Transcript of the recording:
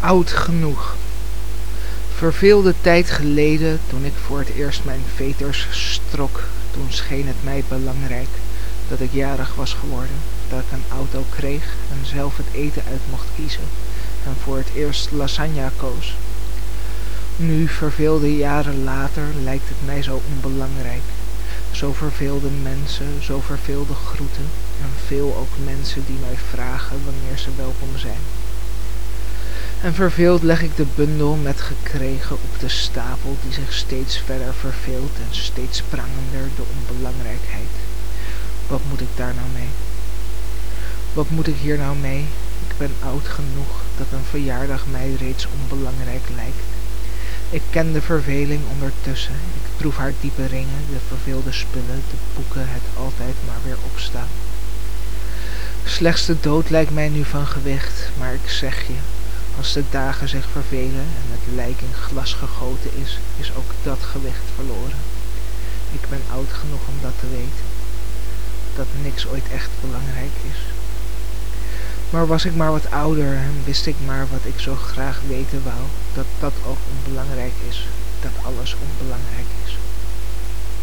oud genoeg. Verveelde tijd geleden, toen ik voor het eerst mijn veters strok, toen scheen het mij belangrijk dat ik jarig was geworden, dat ik een auto kreeg en zelf het eten uit mocht kiezen en voor het eerst lasagne koos. Nu, verveelde jaren later, lijkt het mij zo onbelangrijk. Zo verveelde mensen, zo verveelde groeten en veel ook mensen die mij vragen wanneer ze welkom zijn. En verveeld leg ik de bundel met gekregen op de stapel die zich steeds verder verveelt en steeds prangender de onbelangrijkheid. Wat moet ik daar nou mee? Wat moet ik hier nou mee? Ik ben oud genoeg dat een verjaardag mij reeds onbelangrijk lijkt. Ik ken de verveling ondertussen. Ik proef haar diepe ringen, de verveelde spullen, de boeken, het altijd maar weer opstaan. Slechts de dood lijkt mij nu van gewicht, maar ik zeg je, als de dagen zich vervelen en het lijk in glas gegoten is, is ook dat gewicht verloren. Ik ben oud genoeg om dat te weten, dat niks ooit echt belangrijk is. Maar was ik maar wat ouder en wist ik maar wat ik zo graag weten wou, dat dat ook onbelangrijk is, dat alles onbelangrijk is.